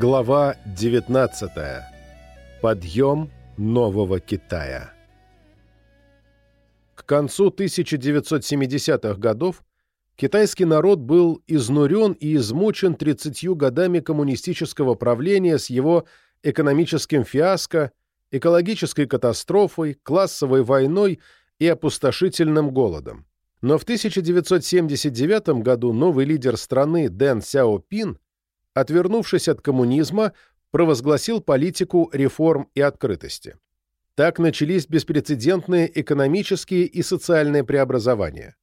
Глава 19. Подъем Нового Китая. К концу 1970-х годов китайский народ был изнурен и измучен 30 годами коммунистического правления с его экономическим фиаско, экологической катастрофой, классовой войной и опустошительным голодом. Но в 1979 году новый лидер страны Дэн Сяопин – отвернувшись от коммунизма, провозгласил политику реформ и открытости. Так начались беспрецедентные экономические и социальные преобразования.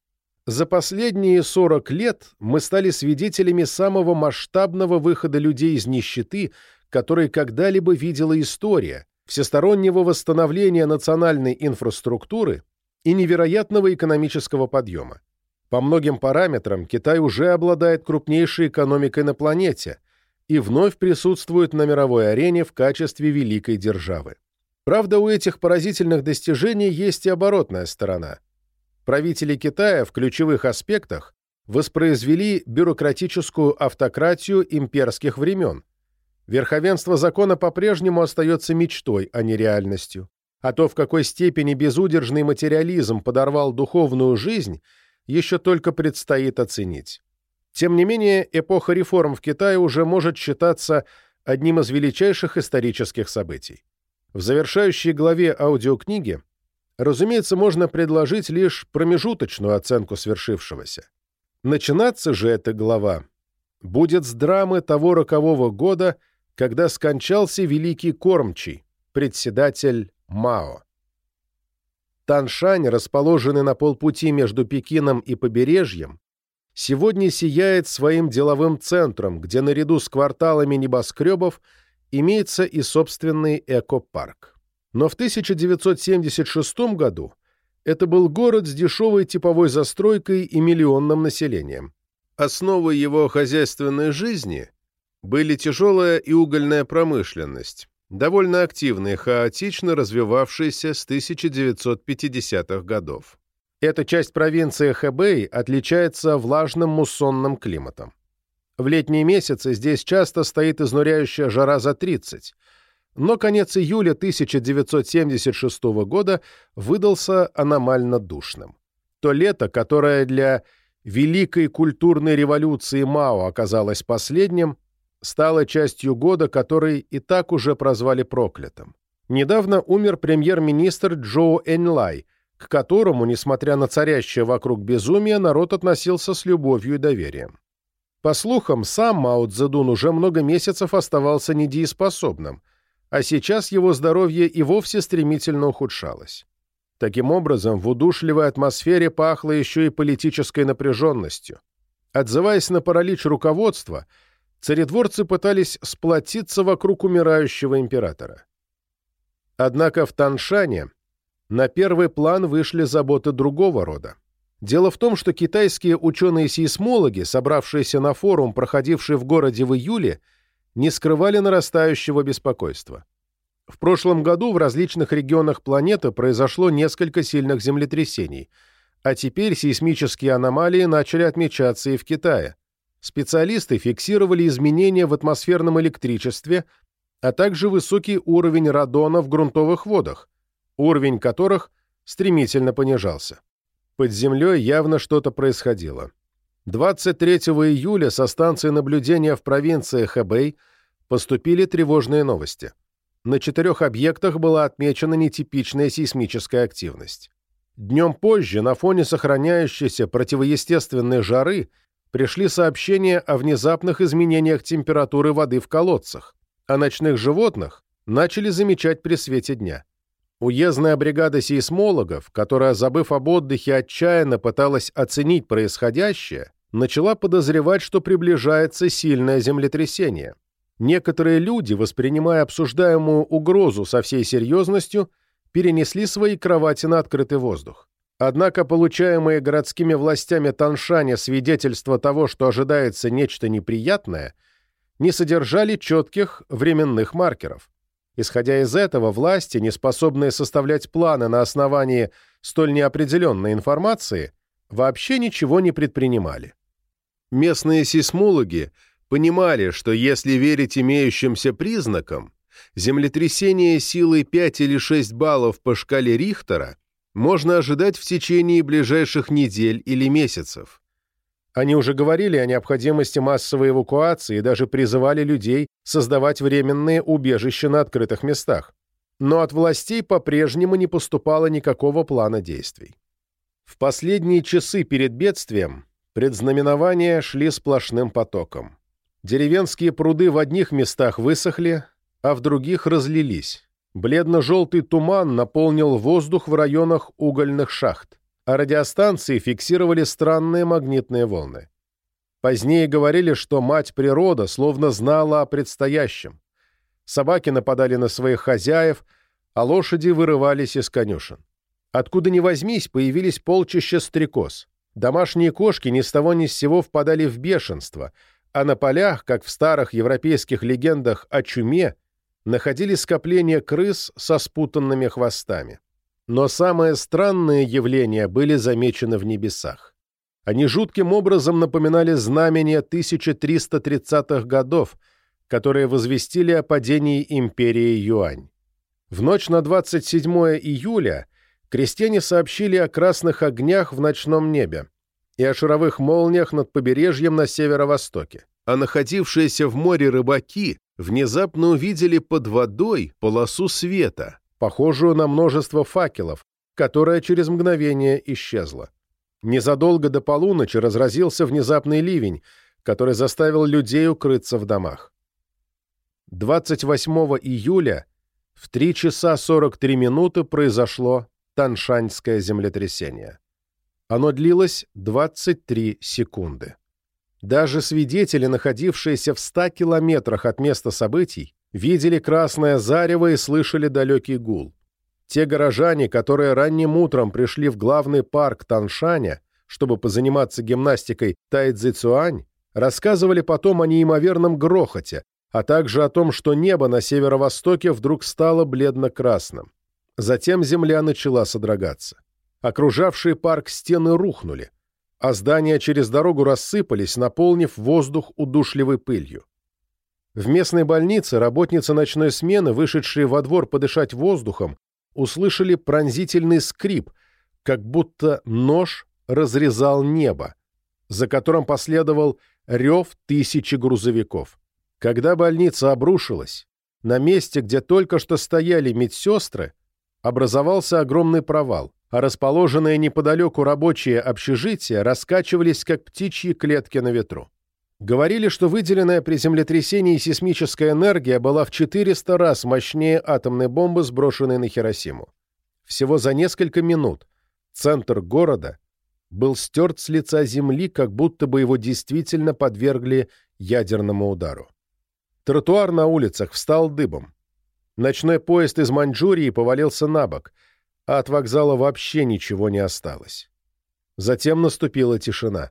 За последние 40 лет мы стали свидетелями самого масштабного выхода людей из нищеты, который когда-либо видела история, всестороннего восстановления национальной инфраструктуры и невероятного экономического подъема. По многим параметрам Китай уже обладает крупнейшей экономикой на планете и вновь присутствует на мировой арене в качестве великой державы. Правда, у этих поразительных достижений есть и оборотная сторона. Правители Китая в ключевых аспектах воспроизвели бюрократическую автократию имперских времен. Верховенство закона по-прежнему остается мечтой, а не реальностью. А то, в какой степени безудержный материализм подорвал духовную жизнь – еще только предстоит оценить. Тем не менее, эпоха реформ в Китае уже может считаться одним из величайших исторических событий. В завершающей главе аудиокниги, разумеется, можно предложить лишь промежуточную оценку свершившегося. Начинаться же эта глава будет с драмы того рокового года, когда скончался великий кормчий, председатель Мао. Таншань, расположенный на полпути между Пекином и побережьем, сегодня сияет своим деловым центром, где наряду с кварталами небоскребов имеется и собственный экопарк. Но в 1976 году это был город с дешевой типовой застройкой и миллионным населением. Основой его хозяйственной жизни были тяжелая и угольная промышленность, довольно активно и хаотично развивавшийся с 1950-х годов. Эта часть провинции Хэбэй отличается влажным муссонным климатом. В летние месяцы здесь часто стоит изнуряющая жара за 30, но конец июля 1976 года выдался аномально душным. То лето, которое для Великой культурной революции Мао оказалось последним, стала частью года, который и так уже прозвали проклятым. Недавно умер премьер-министр Джоу Эньлай, к которому, несмотря на царящее вокруг безумие, народ относился с любовью и доверием. По слухам, сам Мао Цзэдун уже много месяцев оставался недееспособным, а сейчас его здоровье и вовсе стремительно ухудшалось. Таким образом, в удушливой атмосфере пахло еще и политической напряженностью. Отзываясь на паралич руководства – царедворцы пытались сплотиться вокруг умирающего императора. Однако в Таншане на первый план вышли заботы другого рода. Дело в том, что китайские ученые-сейсмологи, собравшиеся на форум, проходивший в городе в июле, не скрывали нарастающего беспокойства. В прошлом году в различных регионах планеты произошло несколько сильных землетрясений, а теперь сейсмические аномалии начали отмечаться и в Китае специалисты фиксировали изменения в атмосферном электричестве, а также высокий уровень радона в грунтовых водах, уровень которых стремительно понижался. Под землей явно что-то происходило. 23 июля со станции наблюдения в провинции Хэбэй поступили тревожные новости. На четырех объектах была отмечена нетипичная сейсмическая активность. Днем позже, на фоне сохраняющейся противоестественной жары, пришли сообщения о внезапных изменениях температуры воды в колодцах, а ночных животных начали замечать при свете дня. Уездная бригада сейсмологов, которая, забыв об отдыхе, отчаянно пыталась оценить происходящее, начала подозревать, что приближается сильное землетрясение. Некоторые люди, воспринимая обсуждаемую угрозу со всей серьезностью, перенесли свои кровати на открытый воздух. Однако получаемые городскими властями Таншаня свидетельства того, что ожидается нечто неприятное, не содержали четких временных маркеров. Исходя из этого, власти, не способные составлять планы на основании столь неопределенной информации, вообще ничего не предпринимали. Местные сейсмологи понимали, что если верить имеющимся признакам, землетрясение силой 5 или 6 баллов по шкале Рихтера можно ожидать в течение ближайших недель или месяцев. Они уже говорили о необходимости массовой эвакуации и даже призывали людей создавать временные убежища на открытых местах. Но от властей по-прежнему не поступало никакого плана действий. В последние часы перед бедствием предзнаменования шли сплошным потоком. Деревенские пруды в одних местах высохли, а в других разлились. Бледно-желтый туман наполнил воздух в районах угольных шахт, а радиостанции фиксировали странные магнитные волны. Позднее говорили, что мать природа словно знала о предстоящем. Собаки нападали на своих хозяев, а лошади вырывались из конюшен. Откуда ни возьмись, появились полчища стрекоз. Домашние кошки ни с того ни с сего впадали в бешенство, а на полях, как в старых европейских легендах о чуме, находили скопления крыс со спутанными хвостами. Но самые странные явления были замечены в небесах. Они жутким образом напоминали знамения 1330-х годов, которые возвестили о падении империи Юань. В ночь на 27 июля крестьяне сообщили о красных огнях в ночном небе и о шаровых молниях над побережьем на северо-востоке. А находившиеся в море рыбаки внезапно увидели под водой полосу света, похожую на множество факелов, которая через мгновение исчезла. Незадолго до полуночи разразился внезапный ливень, который заставил людей укрыться в домах. 28 июля в 3 часа 43 минуты произошло Таншаньское землетрясение. Оно длилось 23 секунды. Даже свидетели, находившиеся в ста километрах от места событий, видели красное зарево и слышали далекий гул. Те горожане, которые ранним утром пришли в главный парк Таншаня, чтобы позаниматься гимнастикой Тайцзицуань, рассказывали потом о неимоверном грохоте, а также о том, что небо на северо-востоке вдруг стало бледно-красным. Затем земля начала содрогаться. Окружавшие парк стены рухнули а здания через дорогу рассыпались, наполнив воздух удушливой пылью. В местной больнице работницы ночной смены, вышедшие во двор подышать воздухом, услышали пронзительный скрип, как будто нож разрезал небо, за которым последовал рев тысячи грузовиков. Когда больница обрушилась, на месте, где только что стояли медсестры, образовался огромный провал а расположенные неподалеку рабочие общежития раскачивались, как птичьи клетки на ветру. Говорили, что выделенная при землетрясении сейсмическая энергия была в 400 раз мощнее атомной бомбы, сброшенной на Хиросиму. Всего за несколько минут центр города был стерт с лица земли, как будто бы его действительно подвергли ядерному удару. Тротуар на улицах встал дыбом. Ночной поезд из Маньчжурии повалился на бок – а от вокзала вообще ничего не осталось. Затем наступила тишина.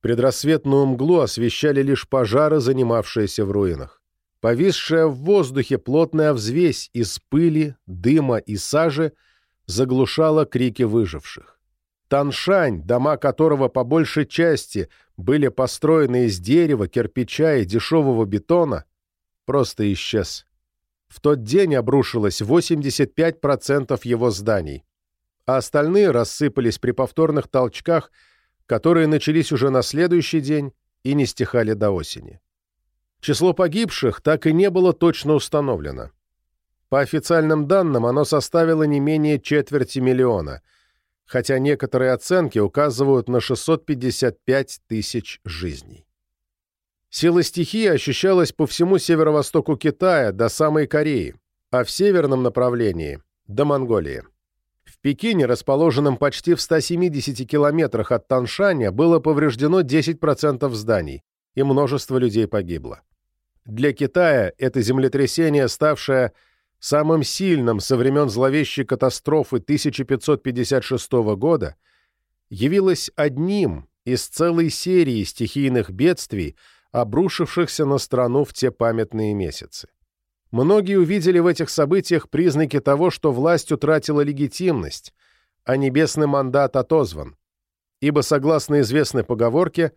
Предрассветную мглу освещали лишь пожары, занимавшиеся в руинах. Повисшая в воздухе плотная взвесь из пыли, дыма и сажи заглушала крики выживших. Таншань, дома которого по большей части были построены из дерева, кирпича и дешевого бетона, просто исчез. В тот день обрушилось 85% его зданий, а остальные рассыпались при повторных толчках, которые начались уже на следующий день и не стихали до осени. Число погибших так и не было точно установлено. По официальным данным оно составило не менее четверти миллиона, хотя некоторые оценки указывают на 655 тысяч жизней. Сила стихии ощущалась по всему северо-востоку Китая до самой Кореи, а в северном направлении – до Монголии. Пекине, расположенном почти в 170 километрах от Таншаня, было повреждено 10% зданий, и множество людей погибло. Для Китая это землетрясение, ставшее самым сильным со времен зловещей катастрофы 1556 года, явилось одним из целой серии стихийных бедствий – обрушившихся на страну в те памятные месяцы. Многие увидели в этих событиях признаки того, что власть утратила легитимность, а небесный мандат отозван, ибо, согласно известной поговорке,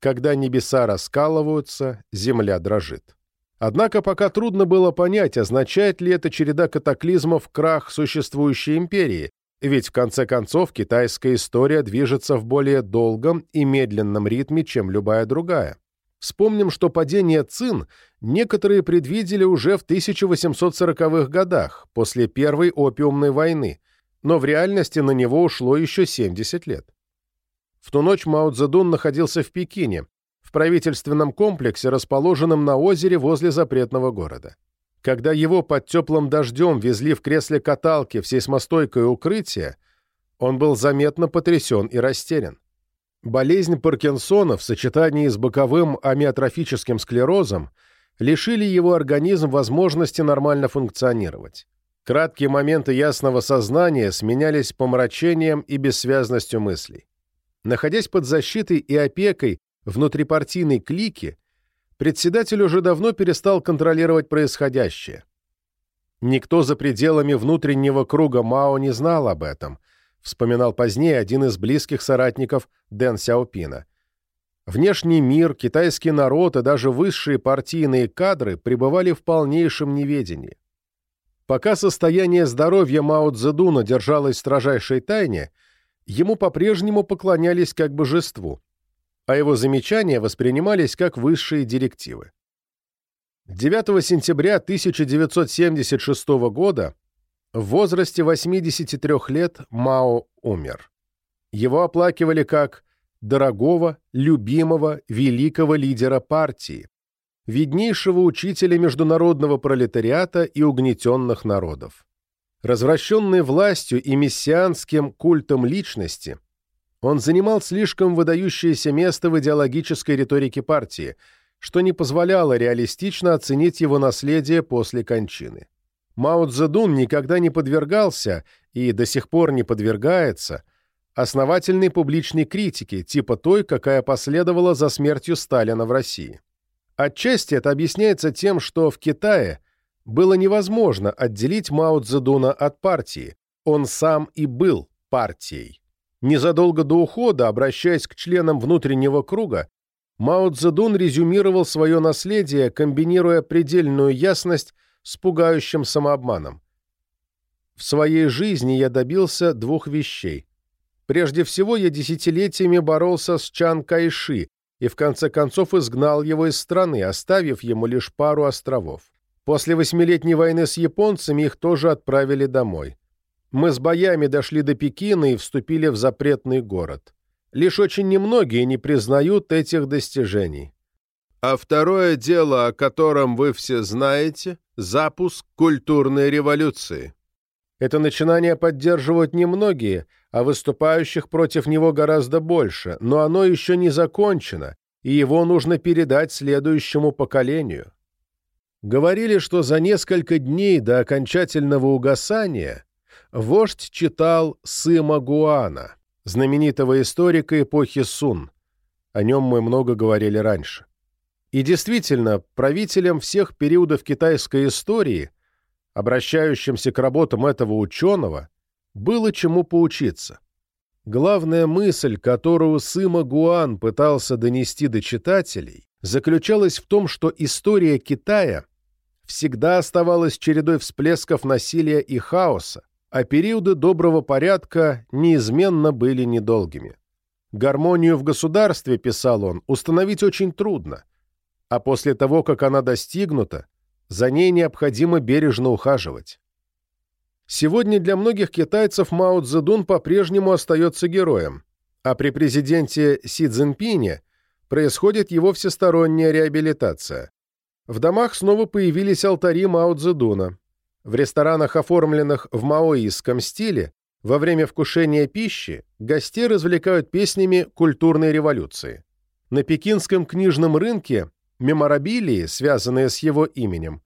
Когда небеса раскалываются, земля дрожит. Однако пока трудно было понять, означает ли эта череда катаклизмов крах существующей империи, ведь в конце концов китайская история движется в более долгом и медленном ритме, чем любая другая. Вспомним, что падение Цин некоторые предвидели уже в 1840-х годах, после Первой опиумной войны, но в реальности на него ушло еще 70 лет. В ту ночь Мао Цзэдун находился в Пекине, в правительственном комплексе, расположенном на озере возле запретного города. Когда его под теплым дождем везли в кресле каталки в сейсмостойкое укрытие, он был заметно потрясен и растерян. Болезнь Паркинсона в сочетании с боковым амиотрофическим склерозом лишили его организм возможности нормально функционировать. Краткие моменты ясного сознания сменялись помрачением и бессвязностью мыслей. Находясь под защитой и опекой внутрипартийной клики, председатель уже давно перестал контролировать происходящее. Никто за пределами внутреннего круга Мао не знал об этом – вспоминал позднее один из близких соратников Дэн Сяопина. Внешний мир, китайский народ и даже высшие партийные кадры пребывали в полнейшем неведении. Пока состояние здоровья Мао Цзэдуна держалось в строжайшей тайне, ему по-прежнему поклонялись как божеству, а его замечания воспринимались как высшие директивы. 9 сентября 1976 года в возрасте 83 лет Мао умер. Его оплакивали как дорогого, любимого, великого лидера партии, виднейшего учителя международного пролетариата и угнетенных народов. Развращенный властью и мессианским культом личности, он занимал слишком выдающееся место в идеологической риторике партии, что не позволяло реалистично оценить его наследие после кончины. Мао Цзэдун никогда не подвергался и до сих пор не подвергается основательной публичной критике, типа той, какая последовала за смертью Сталина в России. Отчасти это объясняется тем, что в Китае было невозможно отделить Мао Цзэдуна от партии, он сам и был партией. Незадолго до ухода, обращаясь к членам внутреннего круга, Мао Цзэдун резюмировал свое наследие, комбинируя предельную ясность с пугающим самообманом. В своей жизни я добился двух вещей. Прежде всего, я десятилетиями боролся с Чан Кайши и в конце концов изгнал его из страны, оставив ему лишь пару островов. После восьмилетней войны с японцами их тоже отправили домой. Мы с боями дошли до Пекина и вступили в запретный город. Лишь очень немногие не признают этих достижений. А второе дело, о котором вы все знаете – запуск культурной революции. Это начинание поддерживают немногие, а выступающих против него гораздо больше, но оно еще не закончено, и его нужно передать следующему поколению. Говорили, что за несколько дней до окончательного угасания вождь читал Сыма Гуана, знаменитого историка эпохи Сун. О нем мы много говорили раньше. И действительно, правителям всех периодов китайской истории, обращающимся к работам этого ученого, было чему поучиться. Главная мысль, которую Сыма Гуан пытался донести до читателей, заключалась в том, что история Китая всегда оставалась чередой всплесков насилия и хаоса, а периоды доброго порядка неизменно были недолгими. Гармонию в государстве, писал он, установить очень трудно, а после того, как она достигнута, за ней необходимо бережно ухаживать. Сегодня для многих китайцев Мао Цзэдун по-прежнему остается героем, а при президенте Си Цзиньпине происходит его всесторонняя реабилитация. В домах снова появились алтари Мао Цзэдуна. В ресторанах, оформленных в маоистском стиле, во время вкушения пищи гостей развлекают песнями культурной революции. На пекинском книжном рынке меморабилии, связанные с его именем,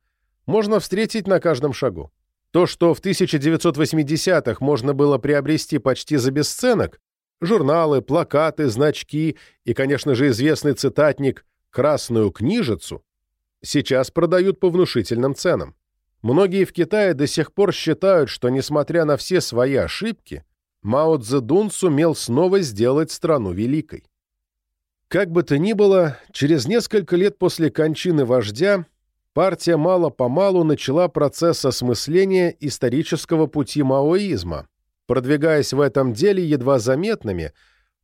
можно встретить на каждом шагу. То, что в 1980-х можно было приобрести почти за бесценок, журналы, плакаты, значки и, конечно же, известный цитатник «Красную книжицу», сейчас продают по внушительным ценам. Многие в Китае до сих пор считают, что, несмотря на все свои ошибки, Мао Цзэдун сумел снова сделать страну великой. Как бы то ни было, через несколько лет после кончины вождя партия мало-помалу начала процесс осмысления исторического пути маоизма, продвигаясь в этом деле едва заметными,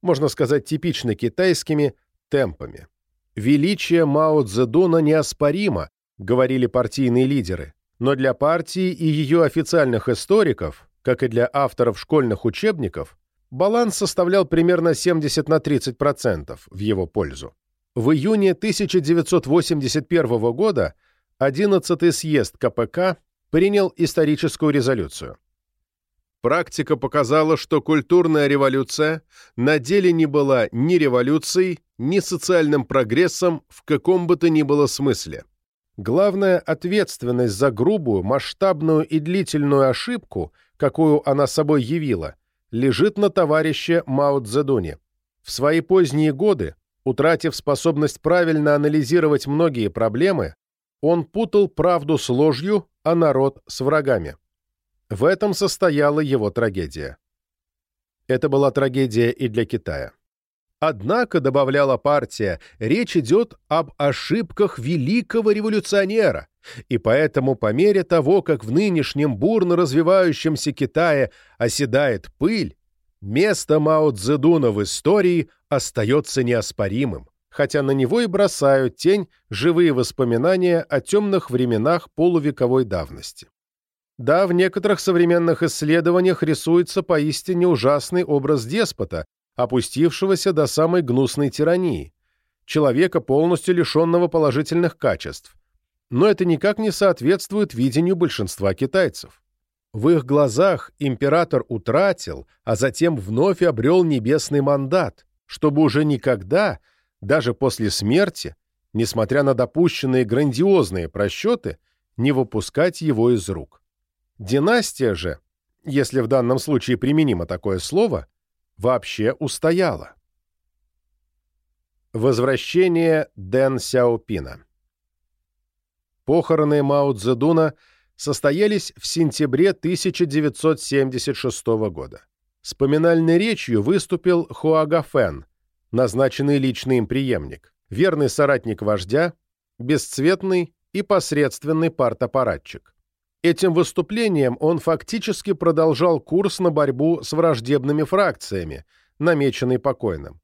можно сказать типично китайскими, темпами. «Величие Мао Цзэдуна неоспоримо», — говорили партийные лидеры, но для партии и ее официальных историков, как и для авторов школьных учебников, баланс составлял примерно 70 на 30% в его пользу. В июне 1981 года 11-й съезд КПК принял историческую резолюцию. Практика показала, что культурная революция на деле не была ни революцией, ни социальным прогрессом в каком бы то ни было смысле. Главная ответственность за грубую, масштабную и длительную ошибку, какую она собой явила, лежит на товарище Мао Цзэдуне. В свои поздние годы, утратив способность правильно анализировать многие проблемы, он путал правду с ложью, а народ с врагами. В этом состояла его трагедия. Это была трагедия и для Китая. Однако, добавляла партия, речь идет об ошибках великого революционера, и поэтому по мере того, как в нынешнем бурно развивающемся Китае оседает пыль, место Мао Цзэдуна в истории остается неоспоримым хотя на него и бросают тень живые воспоминания о темных временах полувековой давности. Да, в некоторых современных исследованиях рисуется поистине ужасный образ деспота, опустившегося до самой гнусной тирании, человека, полностью лишенного положительных качеств. Но это никак не соответствует видению большинства китайцев. В их глазах император утратил, а затем вновь обрел небесный мандат, чтобы уже никогда – даже после смерти, несмотря на допущенные грандиозные просчеты, не выпускать его из рук. Династия же, если в данном случае применимо такое слово, вообще устояла. Возвращение Дэн Сяопина Похороны Мао Цзэдуна состоялись в сентябре 1976 года. С поминальной речью выступил Хуагафен, назначенный личный им преемник, верный соратник вождя, бесцветный и посредственный партаппаратчик. Этим выступлением он фактически продолжал курс на борьбу с враждебными фракциями, намеченный покойным.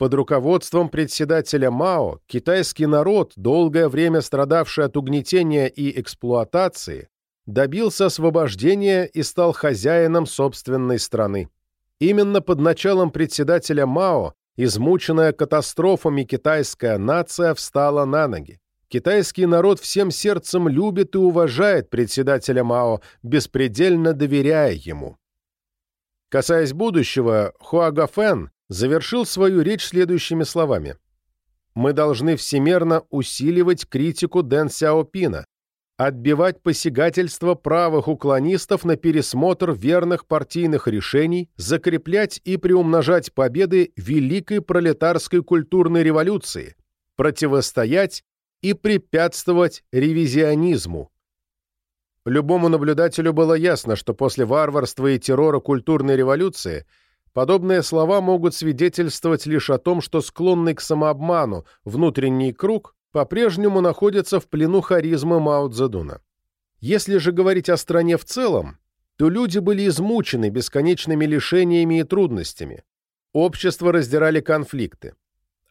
Под руководством председателя Мао китайский народ, долгое время страдавший от угнетения и эксплуатации, добился освобождения и стал хозяином собственной страны. Именно под началом председателя Мао Измученная катастрофами китайская нация встала на ноги. Китайский народ всем сердцем любит и уважает председателя Мао, беспредельно доверяя ему. Касаясь будущего, Хуагафен завершил свою речь следующими словами. «Мы должны всемерно усиливать критику Дэн Сяопина, отбивать посягательство правых уклонистов на пересмотр верных партийных решений, закреплять и приумножать победы великой пролетарской культурной революции, противостоять и препятствовать ревизионизму. Любому наблюдателю было ясно, что после варварства и террора культурной революции подобные слова могут свидетельствовать лишь о том, что склонный к самообману внутренний круг по-прежнему находится в плену харизмы Мао Цзэдуна. Если же говорить о стране в целом, то люди были измучены бесконечными лишениями и трудностями. Общество раздирали конфликты.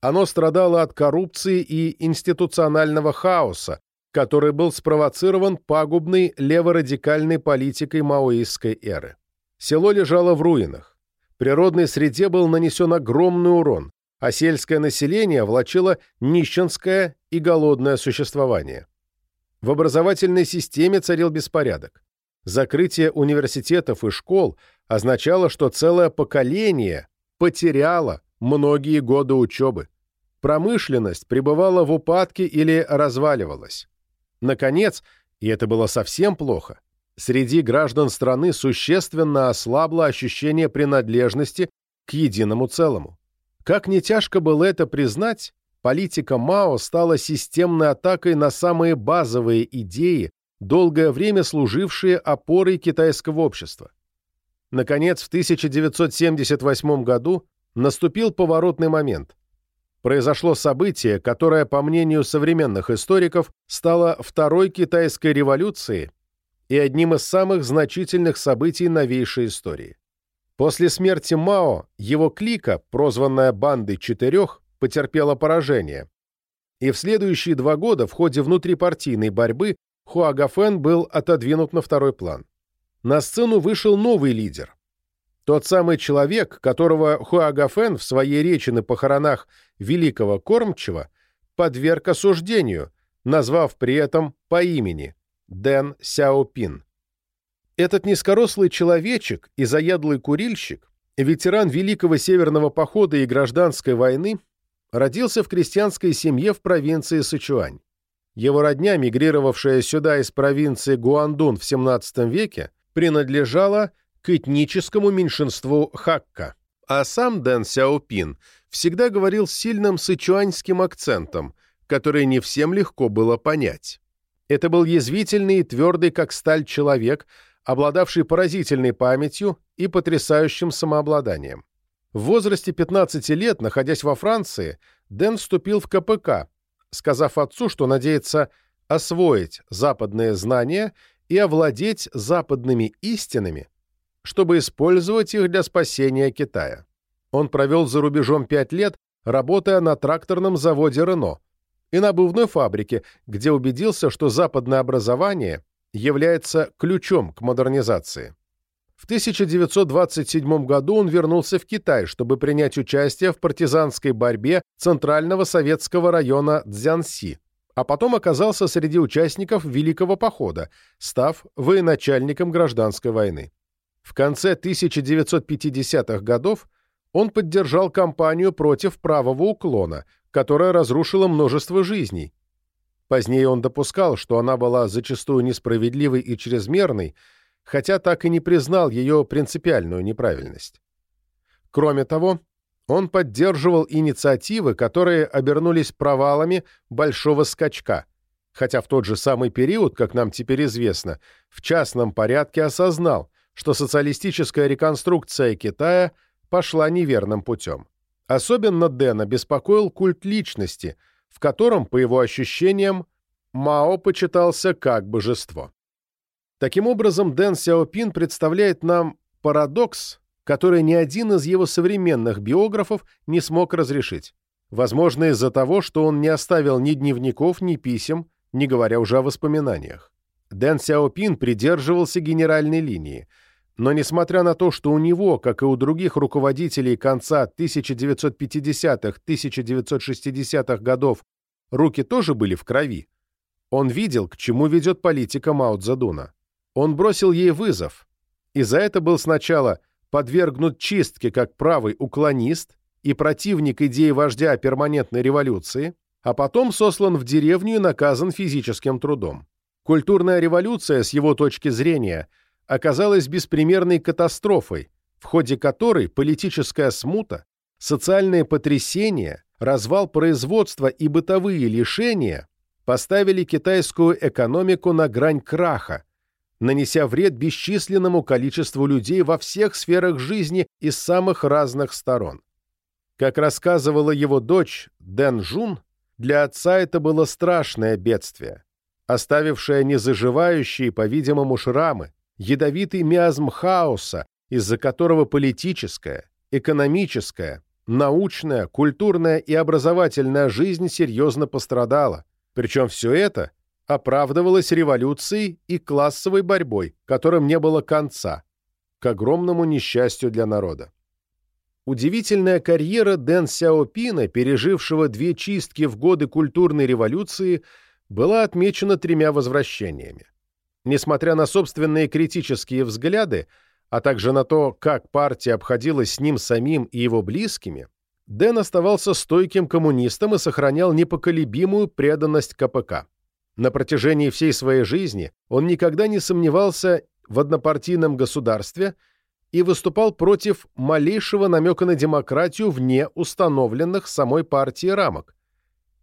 Оно страдало от коррупции и институционального хаоса, который был спровоцирован пагубной леворадикальной политикой маоистской эры. Село лежало в руинах. Природной среде был нанесен огромный урон, а сельское население влачило нищенское и голодное существование. В образовательной системе царил беспорядок. Закрытие университетов и школ означало, что целое поколение потеряло многие годы учебы. Промышленность пребывала в упадке или разваливалась. Наконец, и это было совсем плохо, среди граждан страны существенно ослабло ощущение принадлежности к единому целому. Как не тяжко было это признать, политика Мао стала системной атакой на самые базовые идеи, долгое время служившие опорой китайского общества. Наконец, в 1978 году наступил поворотный момент. произошло событие, которое, по мнению современных историков, стало Второй китайской революцией и одним из самых значительных событий новейшей истории. После смерти Мао его клика, прозванная «Бандой четырех», потерпела поражение, и в следующие два года в ходе внутрипартийной борьбы Хуагафен был отодвинут на второй план. На сцену вышел новый лидер. Тот самый человек, которого Хуагафен в своей речи на похоронах великого кормчего подверг осуждению, назвав при этом по имени Дэн Сяопин. Этот низкорослый человечек и заядлый курильщик, ветеран Великого Северного похода и гражданской войны, родился в крестьянской семье в провинции Сычуань. Его родня, мигрировавшая сюда из провинции Гуандун в XVII веке, принадлежала к этническому меньшинству Хакка. А сам Дэн Сяопин всегда говорил с сильным сычуаньским акцентом, который не всем легко было понять. Это был язвительный и твердый, как сталь, человек, обладавший поразительной памятью и потрясающим самообладанием. В возрасте 15 лет, находясь во Франции, Дэн вступил в КПК, сказав отцу, что надеется освоить западные знания и овладеть западными истинами, чтобы использовать их для спасения Китая. Он провел за рубежом пять лет, работая на тракторном заводе «Рено» и на обувной фабрике, где убедился, что западное образование является ключом к модернизации. В 1927 году он вернулся в Китай, чтобы принять участие в партизанской борьбе Центрального советского района Цзянси, а потом оказался среди участников Великого похода, став военачальником гражданской войны. В конце 1950-х годов он поддержал кампанию против правого уклона, которая разрушила множество жизней. Позднее он допускал, что она была зачастую несправедливой и чрезмерной, хотя так и не признал ее принципиальную неправильность. Кроме того, он поддерживал инициативы, которые обернулись провалами большого скачка, хотя в тот же самый период, как нам теперь известно, в частном порядке осознал, что социалистическая реконструкция Китая пошла неверным путем. Особенно Дэна беспокоил культ личности, в котором, по его ощущениям, Мао почитался как божество. Таким образом, Дэн Сяопин представляет нам парадокс, который ни один из его современных биографов не смог разрешить. Возможно, из-за того, что он не оставил ни дневников, ни писем, не говоря уже о воспоминаниях. Дэн Сяопин придерживался генеральной линии, но несмотря на то, что у него, как и у других руководителей конца 1950-1960-х годов, руки тоже были в крови, он видел, к чему ведет политика Мао Цзэдуна. Он бросил ей вызов, и за это был сначала подвергнут чистке как правый уклонист и противник идеи вождя перманентной революции, а потом сослан в деревню и наказан физическим трудом. Культурная революция, с его точки зрения, оказалась беспримерной катастрофой, в ходе которой политическая смута, социальные потрясения, развал производства и бытовые лишения поставили китайскую экономику на грань краха, нанеся вред бесчисленному количеству людей во всех сферах жизни из самых разных сторон. Как рассказывала его дочь Дэн Жун, для отца это было страшное бедствие, оставившее незаживающие, по-видимому, шрамы, ядовитый миазм хаоса, из-за которого политическая, экономическая, научная, культурная и образовательная жизнь серьезно пострадала. Причем все это оправдывалась революцией и классовой борьбой, которым не было конца, к огромному несчастью для народа. Удивительная карьера Дэн Сяопина, пережившего две чистки в годы культурной революции, была отмечена тремя возвращениями. Несмотря на собственные критические взгляды, а также на то, как партия обходилась с ним самим и его близкими, Дэн оставался стойким коммунистом и сохранял непоколебимую преданность КПК. На протяжении всей своей жизни он никогда не сомневался в однопартийном государстве и выступал против малейшего намека на демократию вне установленных самой партией рамок.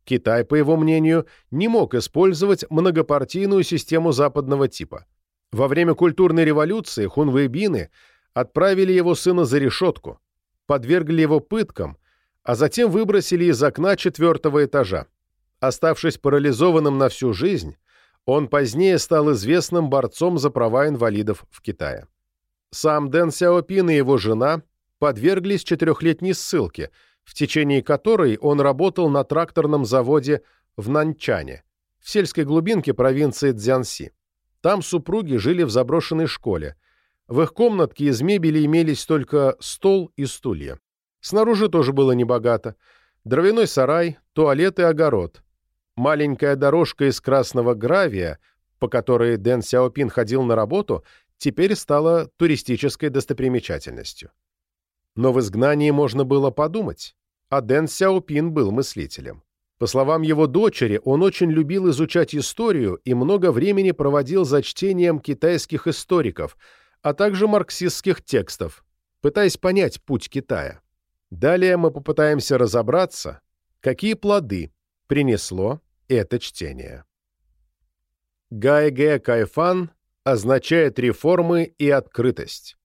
Китай, по его мнению, не мог использовать многопартийную систему западного типа. Во время культурной революции хунвейбины отправили его сына за решетку, подвергли его пыткам, а затем выбросили из окна четвертого этажа. Оставшись парализованным на всю жизнь, он позднее стал известным борцом за права инвалидов в Китае. Сам Дэн Сяопин и его жена подверглись четырехлетней ссылке, в течение которой он работал на тракторном заводе в Нанчане, в сельской глубинке провинции Цзянси. Там супруги жили в заброшенной школе. В их комнатке из мебели имелись только стол и стулья. Снаружи тоже было небогато. Дровяной сарай, туалет и огород. Маленькая дорожка из красного гравия, по которой Дэн Сяопин ходил на работу, теперь стала туристической достопримечательностью. Но в изгнании можно было подумать, а Дэн Сяопин был мыслителем. По словам его дочери, он очень любил изучать историю и много времени проводил за чтением китайских историков, а также марксистских текстов, пытаясь понять путь Китая. Далее мы попытаемся разобраться, какие плоды принесло это чтение. Гайге Кайфан означает реформы и открытость.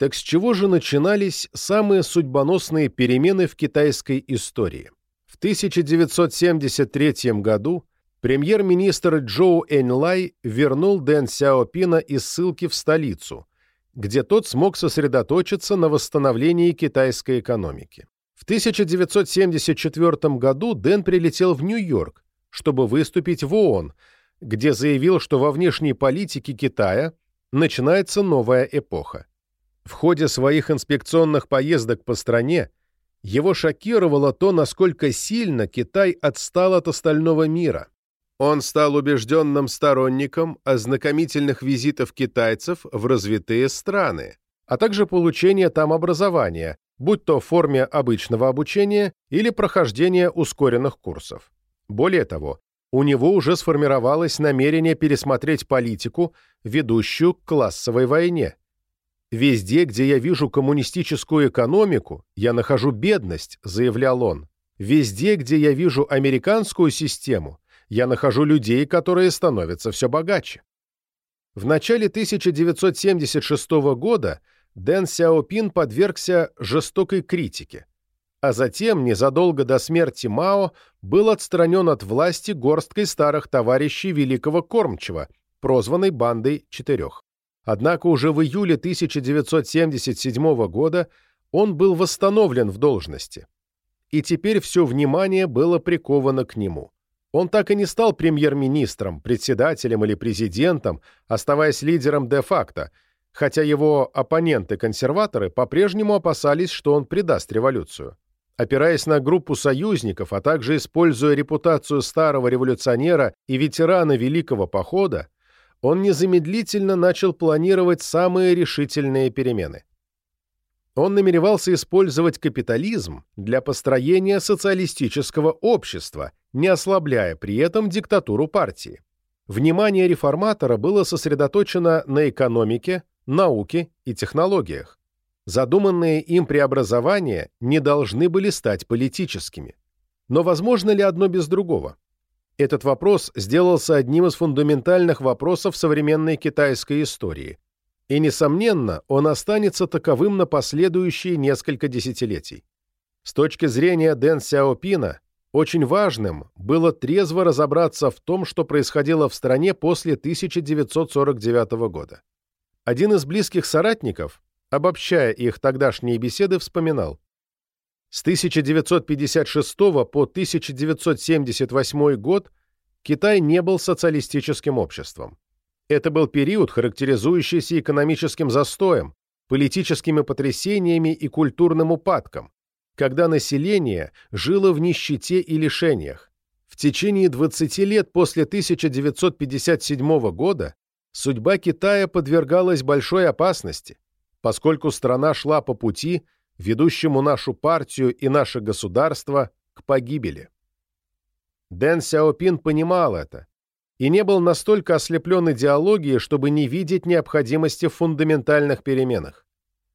Так с чего же начинались самые судьбоносные перемены в китайской истории? В 1973 году премьер-министр Джоу Эньлай вернул Дэн Сяопина из ссылки в столицу, где тот смог сосредоточиться на восстановлении китайской экономики. В 1974 году Дэн прилетел в Нью-Йорк, чтобы выступить в ООН, где заявил, что во внешней политике Китая начинается новая эпоха. В ходе своих инспекционных поездок по стране его шокировало то, насколько сильно Китай отстал от остального мира. Он стал убежденным сторонником ознакомительных визитов китайцев в развитые страны, а также получения там образования, будь то в форме обычного обучения или прохождения ускоренных курсов. Более того, у него уже сформировалось намерение пересмотреть политику, ведущую к классовой войне. «Везде, где я вижу коммунистическую экономику, я нахожу бедность», — заявлял он. «Везде, где я вижу американскую систему, я нахожу людей, которые становятся все богаче. В начале 1976 года Дэн Сяопин подвергся жестокой критике, а затем, незадолго до смерти Мао, был отстранен от власти горсткой старых товарищей Великого Кормчего, прозванной «Бандой четырех». Однако уже в июле 1977 года он был восстановлен в должности, и теперь все внимание было приковано к нему. Он так и не стал премьер-министром, председателем или президентом, оставаясь лидером де-факто, хотя его оппоненты-консерваторы по-прежнему опасались, что он предаст революцию. Опираясь на группу союзников, а также используя репутацию старого революционера и ветерана Великого Похода, он незамедлительно начал планировать самые решительные перемены. Он намеревался использовать капитализм для построения социалистического общества, не ослабляя при этом диктатуру партии. Внимание реформатора было сосредоточено на экономике, науке и технологиях. Задуманные им преобразования не должны были стать политическими. Но возможно ли одно без другого? Этот вопрос сделался одним из фундаментальных вопросов современной китайской истории – и, несомненно, он останется таковым на последующие несколько десятилетий. С точки зрения Дэн Сяопина, очень важным было трезво разобраться в том, что происходило в стране после 1949 года. Один из близких соратников, обобщая их тогдашние беседы, вспоминал, с 1956 по 1978 год Китай не был социалистическим обществом. Это был период, характеризующийся экономическим застоем, политическими потрясениями и культурным упадком, когда население жило в нищете и лишениях. В течение 20 лет после 1957 года судьба Китая подвергалась большой опасности, поскольку страна шла по пути, ведущему нашу партию и наше государство к погибели. Дэн Сяопин понимал это и не был настолько ослеплен идеологией, чтобы не видеть необходимости в фундаментальных переменах.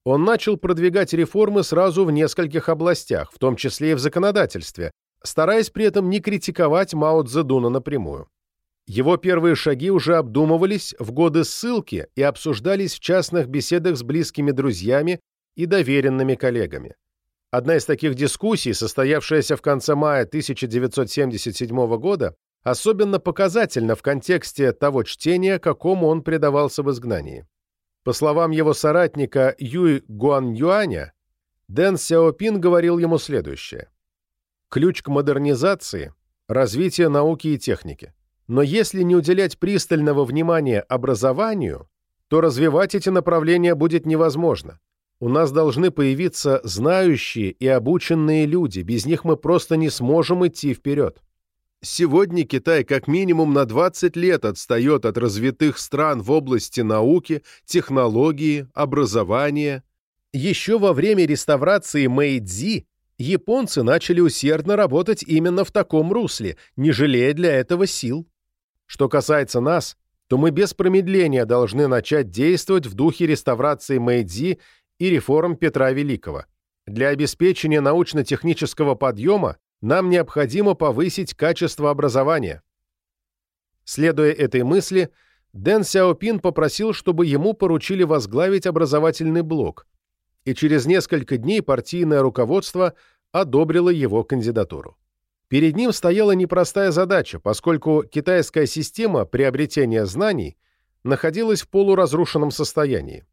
Он начал продвигать реформы сразу в нескольких областях, в том числе и в законодательстве, стараясь при этом не критиковать Мао Цзэдуна напрямую. Его первые шаги уже обдумывались в годы ссылки и обсуждались в частных беседах с близкими друзьями и доверенными коллегами. Одна из таких дискуссий, состоявшаяся в конце мая 1977 года, особенно показательна в контексте того чтения, какому он предавался в изгнании. По словам его соратника Юй Гуанюаня, Дэн Сяопин говорил ему следующее. «Ключ к модернизации – развитие науки и техники. Но если не уделять пристального внимания образованию, то развивать эти направления будет невозможно. У нас должны появиться знающие и обученные люди, без них мы просто не сможем идти вперед. Сегодня Китай как минимум на 20 лет отстает от развитых стран в области науки, технологии, образования. Еще во время реставрации Мэйдзи японцы начали усердно работать именно в таком русле, не жалея для этого сил. Что касается нас, то мы без промедления должны начать действовать в духе реставрации Мэйдзи и реформ Петра Великого. Для обеспечения научно-технического подъема нам необходимо повысить качество образования. Следуя этой мысли, Дэн Сяопин попросил, чтобы ему поручили возглавить образовательный блок, и через несколько дней партийное руководство одобрило его кандидатуру. Перед ним стояла непростая задача, поскольку китайская система приобретения знаний находилась в полуразрушенном состоянии.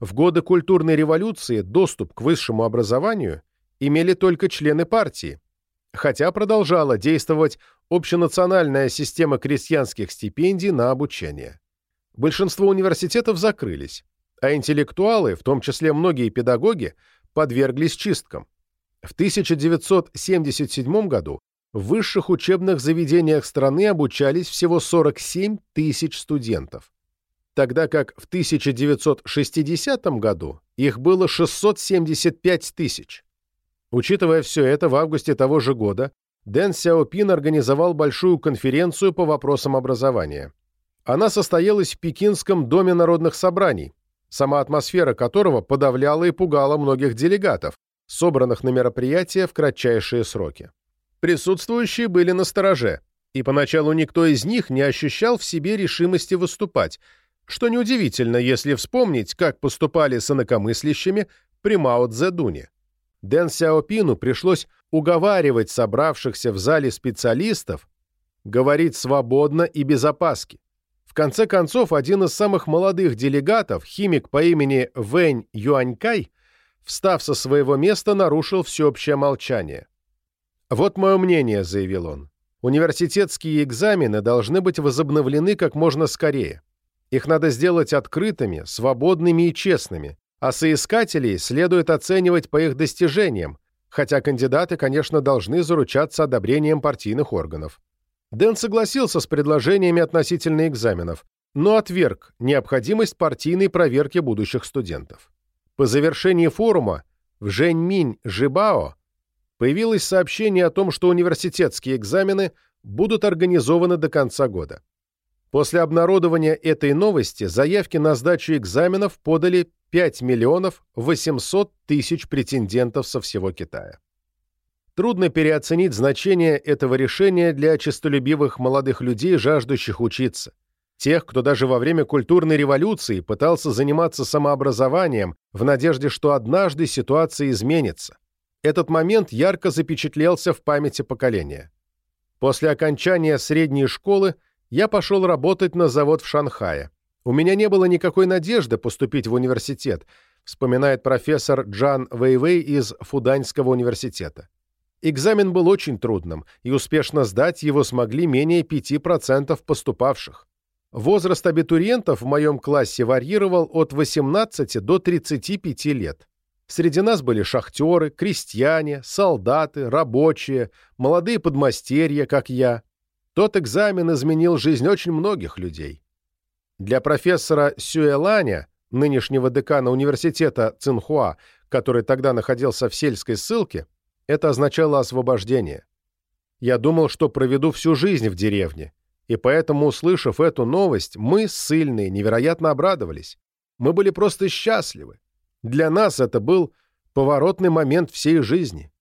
В годы культурной революции доступ к высшему образованию имели только члены партии, хотя продолжала действовать общенациональная система крестьянских стипендий на обучение. Большинство университетов закрылись, а интеллектуалы, в том числе многие педагоги, подверглись чисткам. В 1977 году в высших учебных заведениях страны обучались всего 47 тысяч студентов, тогда как в 1960 году их было 675 тысяч. Учитывая все это, в августе того же года Дэн Сяопин организовал большую конференцию по вопросам образования. Она состоялась в Пекинском доме народных собраний, сама атмосфера которого подавляла и пугала многих делегатов, собранных на мероприятие в кратчайшие сроки. Присутствующие были на стороже, и поначалу никто из них не ощущал в себе решимости выступать, что неудивительно, если вспомнить, как поступали с инакомыслящими при Мао Цзэдуне. Дэн Сяопину пришлось уговаривать собравшихся в зале специалистов говорить свободно и без опаски. В конце концов, один из самых молодых делегатов, химик по имени Вэнь Юанькай, встав со своего места, нарушил всеобщее молчание. «Вот мое мнение», — заявил он. «Университетские экзамены должны быть возобновлены как можно скорее. Их надо сделать открытыми, свободными и честными, а соискателей следует оценивать по их достижениям, хотя кандидаты, конечно, должны заручаться одобрением партийных органов». Дэн согласился с предложениями относительно экзаменов, но отверг необходимость партийной проверки будущих студентов. По завершении форума в Жэньминь-Жибао появилось сообщение о том, что университетские экзамены будут организованы до конца года. После обнародования этой новости заявки на сдачу экзаменов подали 5 миллионов 800 тысяч претендентов со всего Китая. Трудно переоценить значение этого решения для честолюбивых молодых людей, жаждущих учиться. Тех, кто даже во время культурной революции пытался заниматься самообразованием в надежде, что однажды ситуация изменится. Этот момент ярко запечатлелся в памяти поколения. После окончания средней школы я пошел работать на завод в Шанхае. У меня не было никакой надежды поступить в университет, вспоминает профессор Джан Вэйвэй из Фуданьского университета. Экзамен был очень трудным, и успешно сдать его смогли менее 5% поступавших. Возраст абитуриентов в моем классе варьировал от 18 до 35 лет. Среди нас были шахтеры, крестьяне, солдаты, рабочие, молодые подмастерья, как я. Тот экзамен изменил жизнь очень многих людей. Для профессора Сюэланя, нынешнего декана университета Цинхуа, который тогда находился в сельской ссылке, это означало освобождение. Я думал, что проведу всю жизнь в деревне, и поэтому, услышав эту новость, мы, ссыльные, невероятно обрадовались. Мы были просто счастливы. Для нас это был поворотный момент всей жизни.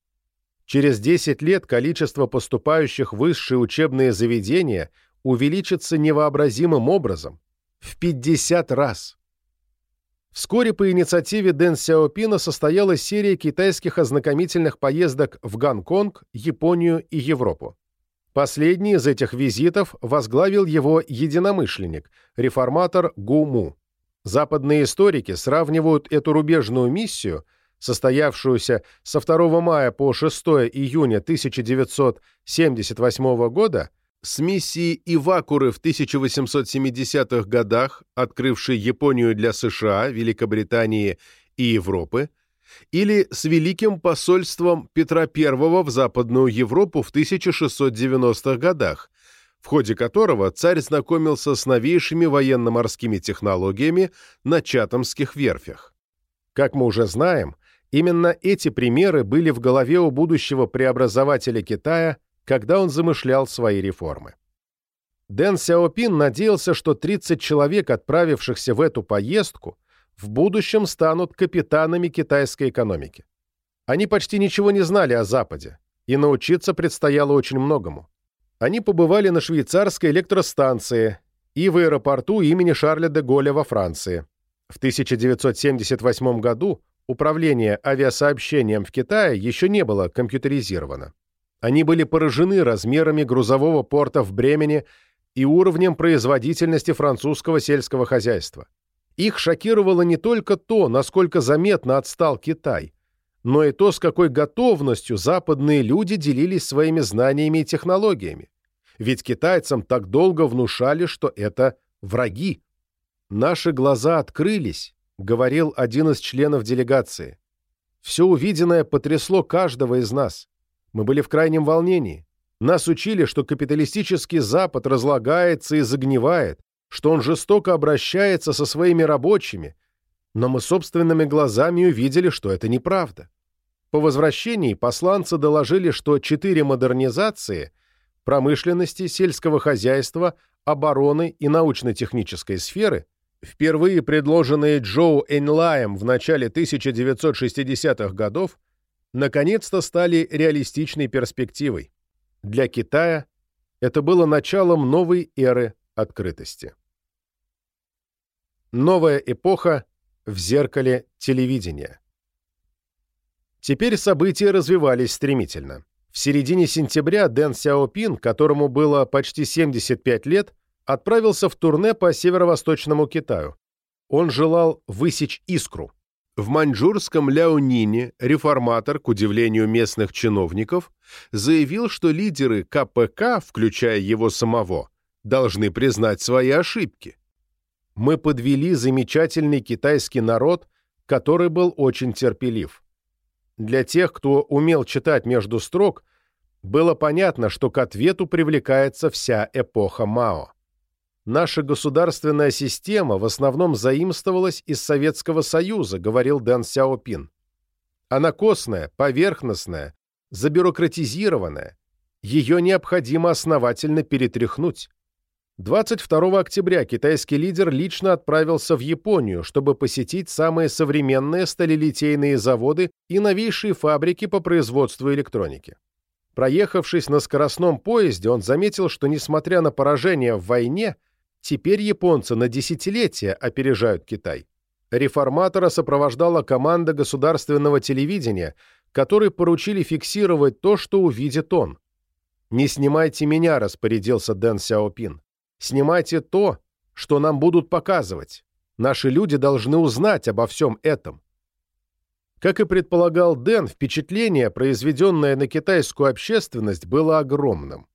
Через 10 лет количество поступающих в высшие учебные заведения увеличится невообразимым образом – в 50 раз. Вскоре по инициативе Дэн Сяопина состоялась серия китайских ознакомительных поездок в Гонконг, Японию и Европу. Последний из этих визитов возглавил его единомышленник, реформатор Гу Му. Западные историки сравнивают эту рубежную миссию, состоявшуюся со 2 мая по 6 июня 1978 года, с миссией Ивакуры в 1870-х годах, открывшей Японию для США, Великобритании и Европы, или с Великим посольством Петра I в Западную Европу в 1690-х годах, в ходе которого царь знакомился с новейшими военно-морскими технологиями на Чатамских верфях. Как мы уже знаем, именно эти примеры были в голове у будущего преобразователя Китая когда он замышлял свои реформы. Дэн Сяопин надеялся, что 30 человек, отправившихся в эту поездку, в будущем станут капитанами китайской экономики. Они почти ничего не знали о Западе, и научиться предстояло очень многому. Они побывали на швейцарской электростанции и в аэропорту имени Шарля де Голля во Франции. В 1978 году управление авиасообщением в Китае еще не было компьютеризировано. Они были поражены размерами грузового порта в Бремени и уровнем производительности французского сельского хозяйства. Их шокировало не только то, насколько заметно отстал Китай, но и то, с какой готовностью западные люди делились своими знаниями и технологиями. Ведь китайцам так долго внушали, что это враги. «Наши глаза открылись», — говорил один из членов делегации. «Все увиденное потрясло каждого из нас. Мы были в крайнем волнении. Нас учили, что капиталистический Запад разлагается и загнивает, что он жестоко обращается со своими рабочими, но мы собственными глазами увидели, что это неправда. По возвращении посланцы доложили, что четыре модернизации – промышленности, сельского хозяйства, обороны и научно-технической сферы – впервые предложенные Джоу Энлаем в начале 1960-х годов – наконец-то стали реалистичной перспективой. Для Китая это было началом новой эры открытости. Новая эпоха в зеркале телевидения. Теперь события развивались стремительно. В середине сентября Дэн Сяопин, которому было почти 75 лет, отправился в турне по северо-восточному Китаю. Он желал высечь искру – в маньчжурском Ляонине реформатор, к удивлению местных чиновников, заявил, что лидеры КПК, включая его самого, должны признать свои ошибки. Мы подвели замечательный китайский народ, который был очень терпелив. Для тех, кто умел читать между строк, было понятно, что к ответу привлекается вся эпоха Мао наша государственная система в основном заимствовалась из Советского Союза, говорил Дэн Сяопин. Она костная, поверхностная, забюрократизированная. Ее необходимо основательно перетряхнуть. 22 октября китайский лидер лично отправился в Японию, чтобы посетить самые современные сталелитейные заводы и новейшие фабрики по производству электроники. Проехавшись на скоростном поезде, он заметил, что, несмотря на поражение в войне, Теперь японцы на десятилетия опережают Китай. Реформатора сопровождала команда государственного телевидения, которой поручили фиксировать то, что увидит он. «Не снимайте меня», — распорядился Дэн Сяопин. «Снимайте то, что нам будут показывать. Наши люди должны узнать обо всем этом». Как и предполагал Дэн, впечатление, произведенное на китайскую общественность, было огромным.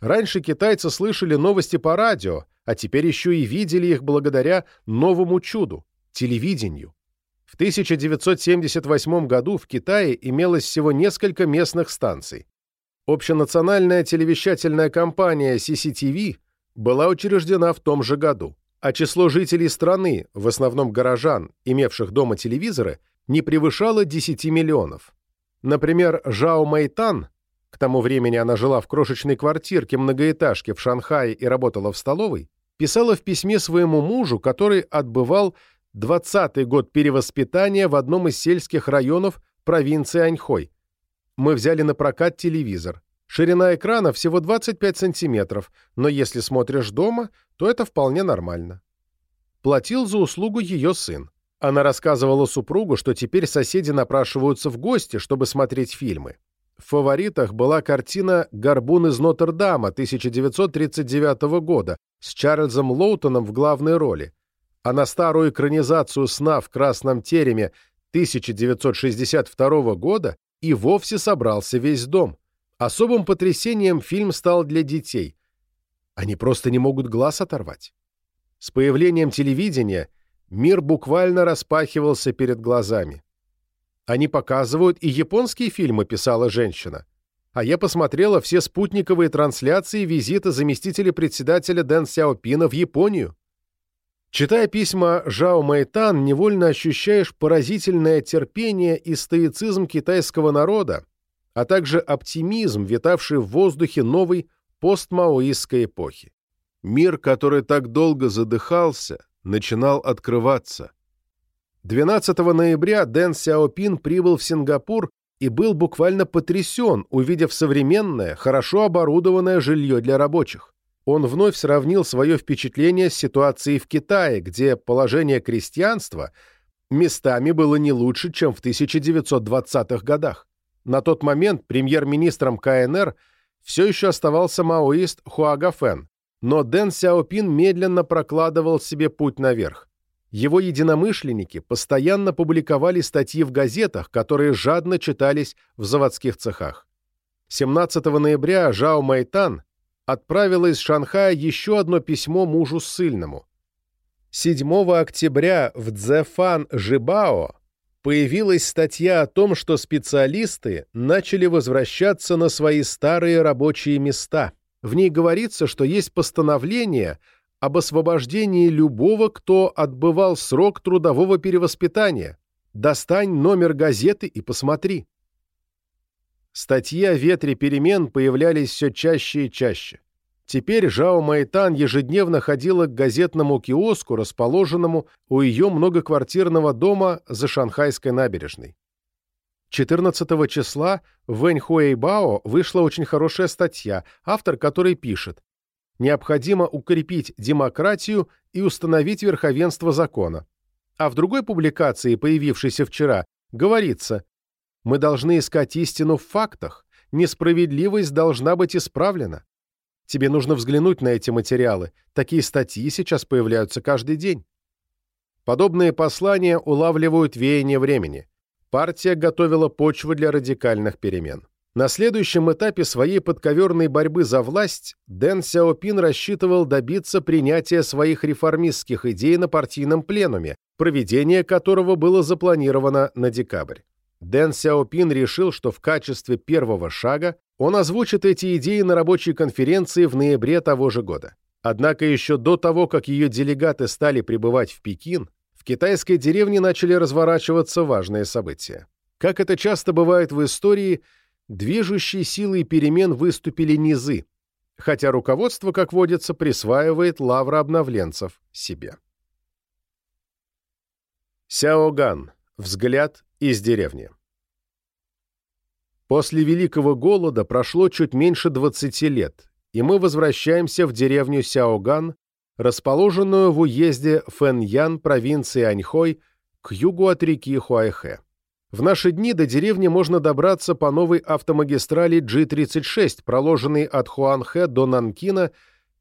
Раньше китайцы слышали новости по радио, а теперь еще и видели их благодаря новому чуду – телевидению. В 1978 году в Китае имелось всего несколько местных станций. Общенациональная телевещательная компания CCTV была учреждена в том же году, а число жителей страны, в основном горожан, имевших дома телевизоры, не превышало 10 миллионов. Например, Жао Мэйтан, к тому времени она жила в крошечной квартирке многоэтажки в Шанхае и работала в столовой, писала в письме своему мужу, который отбывал 20-й год перевоспитания в одном из сельских районов провинции Аньхой. Мы взяли на прокат телевизор. Ширина экрана всего 25 сантиметров, но если смотришь дома, то это вполне нормально. Платил за услугу ее сын. Она рассказывала супругу, что теперь соседи напрашиваются в гости, чтобы смотреть фильмы. В фаворитах была картина «Горбун из Нотр-Дама» 1939 года с Чарльзом Лоутоном в главной роли, а на старую экранизацию «Сна в красном тереме» 1962 года и вовсе собрался весь дом. Особым потрясением фильм стал для детей. Они просто не могут глаз оторвать. С появлением телевидения мир буквально распахивался перед глазами. Они показывают и японские фильмы, писала женщина. А я посмотрела все спутниковые трансляции визита заместителя председателя Дэн Сяопина в Японию. Читая письма Жао Мэйтан, невольно ощущаешь поразительное терпение и стоицизм китайского народа, а также оптимизм, витавший в воздухе новой постмаоистской эпохи. Мир, который так долго задыхался, начинал открываться. 12 ноября Дэн Сяопин прибыл в Сингапур и был буквально потрясен, увидев современное, хорошо оборудованное жилье для рабочих. Он вновь сравнил свое впечатление с ситуацией в Китае, где положение крестьянства местами было не лучше, чем в 1920-х годах. На тот момент премьер-министром КНР все еще оставался маоист Хуагафен, но Дэн Сяопин медленно прокладывал себе путь наверх. Его единомышленники постоянно публиковали статьи в газетах, которые жадно читались в заводских цехах. 17 ноября Жао Майтан отправила из Шанхая еще одно письмо мужу ссыльному. 7 октября в Цзэфан Жибао появилась статья о том, что специалисты начали возвращаться на свои старые рабочие места. В ней говорится, что есть постановление – об освобождении любого, кто отбывал срок трудового перевоспитания. Достань номер газеты и посмотри. Статьи о ветре перемен появлялись все чаще и чаще. Теперь Жао Майтан ежедневно ходила к газетному киоску, расположенному у ее многоквартирного дома за Шанхайской набережной. 14 числа в Вэньхуэйбао вышла очень хорошая статья, автор которой пишет необходимо укрепить демократию и установить верховенство закона. А в другой публикации, появившейся вчера, говорится, мы должны искать истину в фактах, несправедливость должна быть исправлена. Тебе нужно взглянуть на эти материалы, такие статьи сейчас появляются каждый день. Подобные послания улавливают веяние времени. Партия готовила почву для радикальных перемен. На следующем этапе своей подковерной борьбы за власть Дэн Сяопин рассчитывал добиться принятия своих реформистских идей на партийном пленуме, проведение которого было запланировано на декабрь. Дэн Сяопин решил, что в качестве первого шага он озвучит эти идеи на рабочей конференции в ноябре того же года. Однако еще до того, как ее делегаты стали прибывать в Пекин, в китайской деревне начали разворачиваться важные события. Как это часто бывает в истории – движущей силой перемен выступили низы, хотя руководство, как водится, присваивает лавра обновленцев себе. Сяоган. Взгляд из деревни. После Великого Голода прошло чуть меньше 20 лет, и мы возвращаемся в деревню Сяоган, расположенную в уезде Фэньян провинции Аньхой к югу от реки Хуайхэ. В наши дни до деревни можно добраться по новой автомагистрали G36, проложенной от Хуанхэ до Нанкина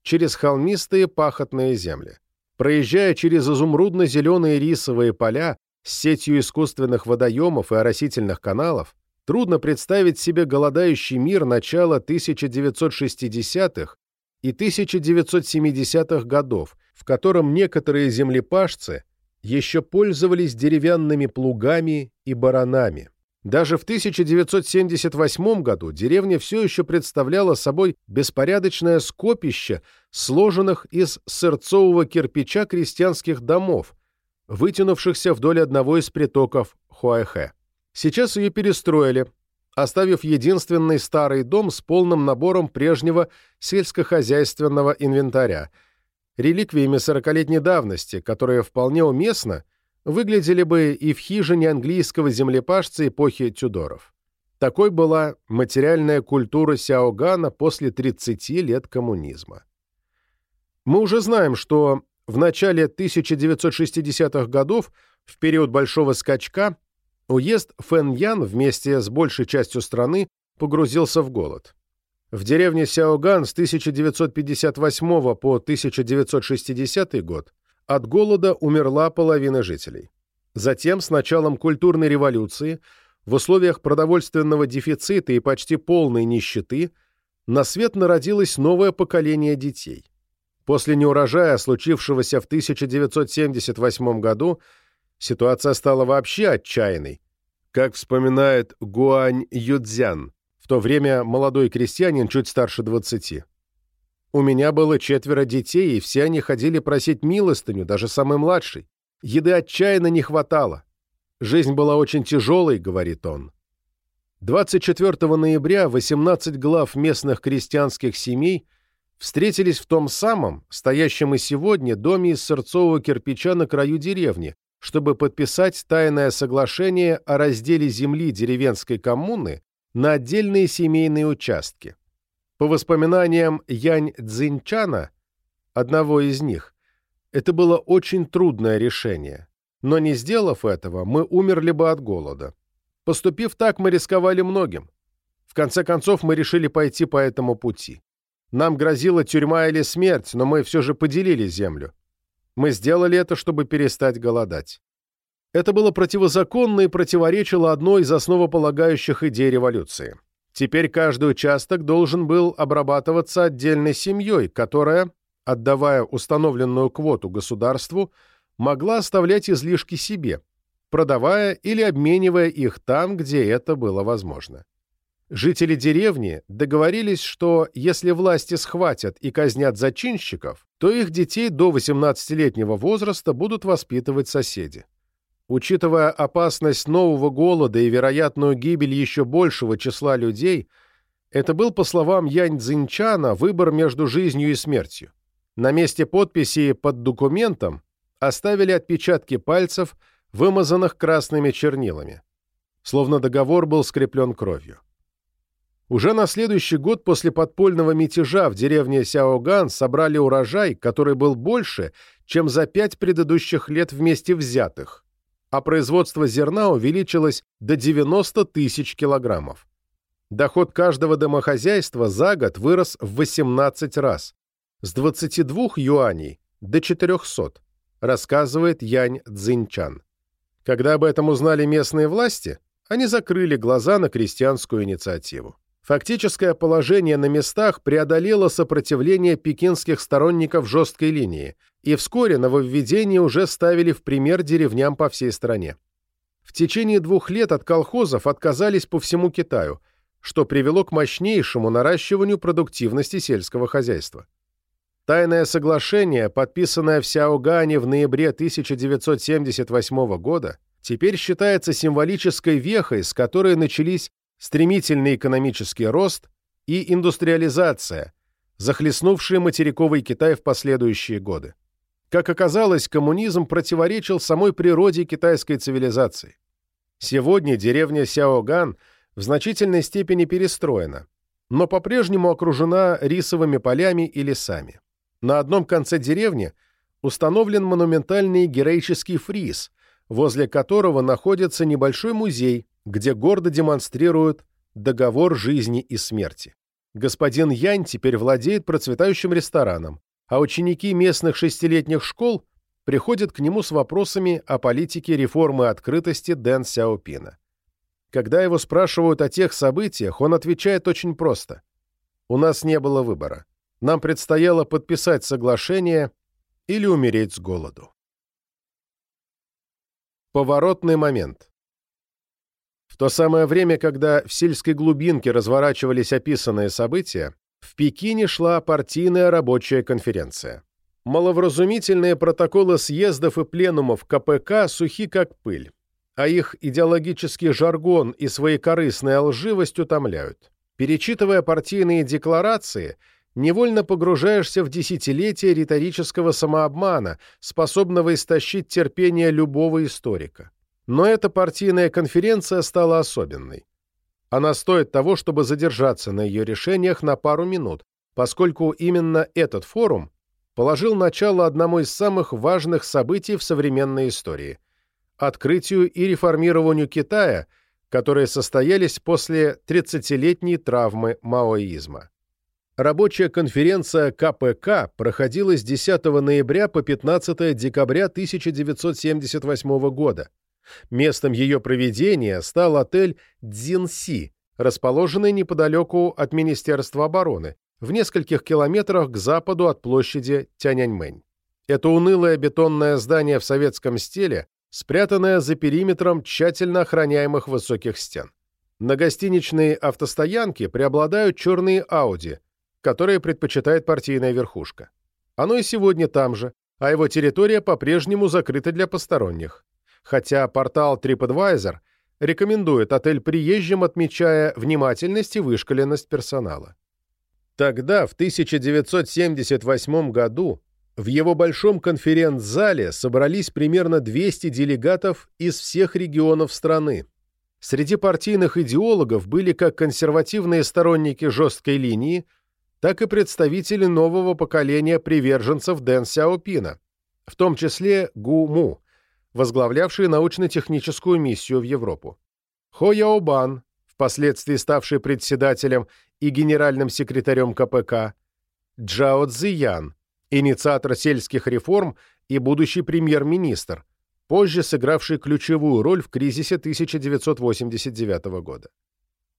через холмистые пахотные земли. Проезжая через изумрудно-зеленые рисовые поля с сетью искусственных водоемов и оросительных каналов, трудно представить себе голодающий мир начала 1960-х и 1970-х годов, в котором некоторые землепашцы еще пользовались деревянными плугами и баранами. Даже в 1978 году деревня все еще представляла собой беспорядочное скопище сложенных из сырцового кирпича крестьянских домов, вытянувшихся вдоль одного из притоков Хуайхэ. Сейчас ее перестроили, оставив единственный старый дом с полным набором прежнего сельскохозяйственного инвентаря – реликвиями сорокалетней давности, которые вполне уместно выглядели бы и в хижине английского землепашца эпохи Тюдоров. Такой была материальная культура Сяогана после 30 лет коммунизма. Мы уже знаем, что в начале 1960-х годов в период Большого скачка уезд Фэньян вместе с большей частью страны погрузился в голод. В деревне Сяоган с 1958 по 1960 год от голода умерла половина жителей. Затем, с началом культурной революции, в условиях продовольственного дефицита и почти полной нищеты, на свет народилось новое поколение детей. После неурожая, случившегося в 1978 году, ситуация стала вообще отчаянной. Как вспоминает Гуань Юдзян, то время молодой крестьянин чуть старше 20. У меня было четверо детей, и все они ходили просить милостыню, даже самый младший. Еды отчаянно не хватало. Жизнь была очень тяжелой, говорит он. 24 ноября 18 глав местных крестьянских семей встретились в том самом, стоящем и сегодня, доме из сырцового кирпича на краю деревни, чтобы подписать тайное соглашение о разделе земли деревенской коммуны на отдельные семейные участки. По воспоминаниям Янь Цзиньчана, одного из них, это было очень трудное решение, но не сделав этого, мы умерли бы от голода. Поступив так, мы рисковали многим. В конце концов, мы решили пойти по этому пути. Нам грозила тюрьма или смерть, но мы все же поделили землю. Мы сделали это, чтобы перестать голодать. Это было противозаконно и противоречило одной из основополагающих идей революции. Теперь каждый участок должен был обрабатываться отдельной семьей, которая, отдавая установленную квоту государству, могла оставлять излишки себе, продавая или обменивая их там, где это было возможно. Жители деревни договорились, что если власти схватят и казнят зачинщиков, то их детей до 18-летнего возраста будут воспитывать соседи. Учитывая опасность нового голода и вероятную гибель еще большего числа людей, это был, по словам Янь Цзиньчана, выбор между жизнью и смертью. На месте подписи под документом оставили отпечатки пальцев, вымазанных красными чернилами. Словно договор был скреплен кровью. Уже на следующий год после подпольного мятежа в деревне Сяоган собрали урожай, который был больше, чем за пять предыдущих лет вместе взятых – а производство зерна увеличилось до 90 тысяч килограммов. Доход каждого домохозяйства за год вырос в 18 раз, с 22 юаней до 400, рассказывает Янь Цзиньчан. Когда об этом узнали местные власти, они закрыли глаза на крестьянскую инициативу. Фактическое положение на местах преодолело сопротивление пекинских сторонников жесткой линии – и вскоре нововведения уже ставили в пример деревням по всей стране. В течение двух лет от колхозов отказались по всему Китаю, что привело к мощнейшему наращиванию продуктивности сельского хозяйства. Тайное соглашение, подписанное в Сяогане в ноябре 1978 года, теперь считается символической вехой, с которой начались стремительный экономический рост и индустриализация, захлестнувшие материковый Китай в последующие годы. Как оказалось, коммунизм противоречил самой природе китайской цивилизации. Сегодня деревня Сяоган в значительной степени перестроена, но по-прежнему окружена рисовыми полями и лесами. На одном конце деревни установлен монументальный героический фриз, возле которого находится небольшой музей, где гордо демонстрируют договор жизни и смерти. Господин Янь теперь владеет процветающим рестораном, а ученики местных шестилетних школ приходят к нему с вопросами о политике реформы открытости Дэн Сяопина. Когда его спрашивают о тех событиях, он отвечает очень просто. «У нас не было выбора. Нам предстояло подписать соглашение или умереть с голоду». Поворотный момент. То самое время, когда в сельской глубинке разворачивались описанные события, в Пекине шла партийная рабочая конференция. Маловразумительные протоколы съездов и пленумов КПК сухи как пыль, а их идеологический жаргон и своекорыстная лживость утомляют. Перечитывая партийные декларации, невольно погружаешься в десятилетия риторического самообмана, способного истощить терпение любого историка. Но эта партийная конференция стала особенной. Она стоит того, чтобы задержаться на ее решениях на пару минут, поскольку именно этот форум положил начало одному из самых важных событий в современной истории. открытию и реформированию Китая, которые состоялись после 30-летней травмы маоизма. Рабочая конференция КПК проходила с 10 ноября по 15 декабря 1978 года. Местом ее проведения стал отель «Дзинси», расположенный неподалеку от Министерства обороны, в нескольких километрах к западу от площади Тяньаньмэнь. Это унылое бетонное здание в советском стиле, спрятанное за периметром тщательно охраняемых высоких стен. На гостиничной автостоянке преобладают черные Ауди – которые предпочитает партийная верхушка. Оно и сегодня там же, а его территория по-прежнему закрыта для посторонних. Хотя портал TripAdvisor рекомендует отель приезжим, отмечая внимательность и вышкаленность персонала. Тогда, в 1978 году, в его большом конференц-зале собрались примерно 200 делегатов из всех регионов страны. Среди партийных идеологов были как консервативные сторонники жесткой линии, так и представители нового поколения приверженцев Дэн Сяопина, в том числе Гу Му, возглавлявший научно-техническую миссию в Европу. Хо Яобан, впоследствии ставший председателем и генеральным секретарем КПК, Джао Цзиян, инициатор сельских реформ и будущий премьер-министр, позже сыгравший ключевую роль в кризисе 1989 года.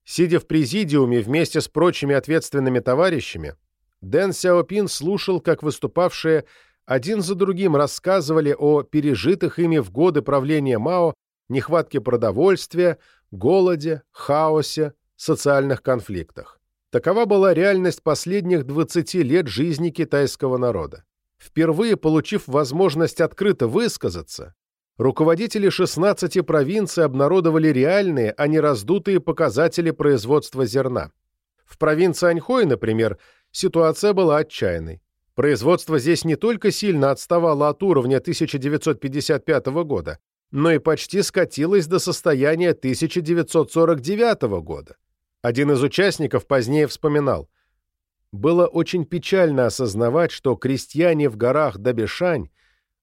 Сидя в президиуме вместе с прочими ответственными товарищами, Дэн Сяопин слушал, как выступавшие один за другим рассказывали о пережитых ими в годы правления Мао нехватке продовольствия, голоде, хаосе, социальных конфликтах. Такова была реальность последних 20 лет жизни китайского народа. Впервые получив возможность открыто высказаться, руководители 16 провинций обнародовали реальные, а не раздутые показатели производства зерна. В провинции Аньхой, например, ситуация была отчаянной. Производство здесь не только сильно отставало от уровня 1955 года, но и почти скатилось до состояния 1949 года. Один из участников позднее вспоминал, «Было очень печально осознавать, что крестьяне в горах Дабишань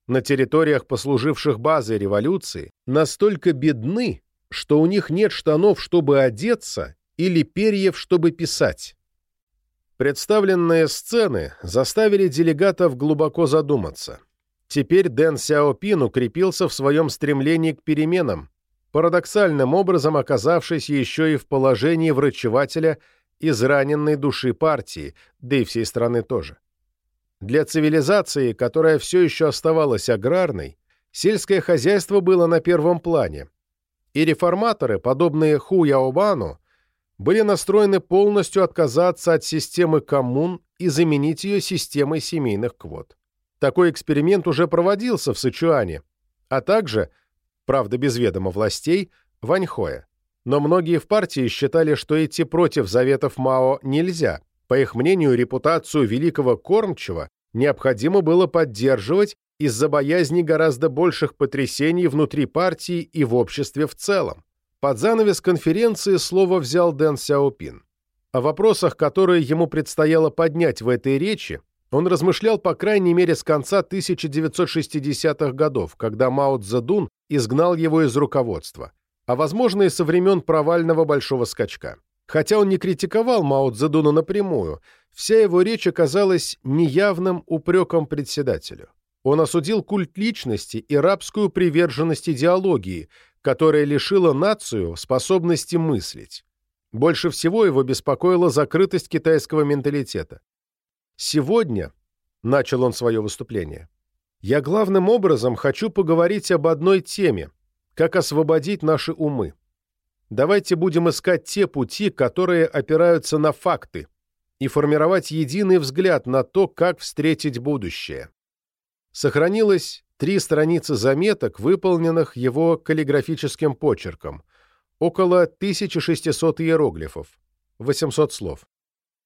на территориях, послуживших базой революции, настолько бедны, что у них нет штанов, чтобы одеться, или перьев, чтобы писать. Представленные сцены заставили делегатов глубоко задуматься. Теперь Дэн Сяопин укрепился в своем стремлении к переменам, парадоксальным образом оказавшись еще и в положении врачевателя израненной души партии, да и всей страны тоже. Для цивилизации, которая все еще оставалась аграрной, сельское хозяйство было на первом плане, и реформаторы, подобные Ху Яобану, были настроены полностью отказаться от системы коммун и заменить ее системой семейных квот. Такой эксперимент уже проводился в Сычуане, а также, правда без ведома властей, в Аньхое. Но многие в партии считали, что идти против заветов Мао нельзя, по их мнению, репутацию великого кормчего необходимо было поддерживать из-за боязни гораздо больших потрясений внутри партии и в обществе в целом. Под занавес конференции слово взял Дэн Сяопин. О вопросах, которые ему предстояло поднять в этой речи, он размышлял по крайней мере с конца 1960-х годов, когда Мао Цзэдун изгнал его из руководства, а возможно и со времен провального большого скачка. Хотя он не критиковал Мао Цзэдуна напрямую, вся его речь оказалась неявным упреком председателю. Он осудил культ личности и рабскую приверженность идеологии, которая лишила нацию способности мыслить. Больше всего его беспокоила закрытость китайского менталитета. «Сегодня», — начал он свое выступление, — «я главным образом хочу поговорить об одной теме, как освободить наши умы. Давайте будем искать те пути, которые опираются на факты, и формировать единый взгляд на то, как встретить будущее. Сохранилось три страницы заметок, выполненных его каллиграфическим почерком, около 1600 иероглифов, 800 слов.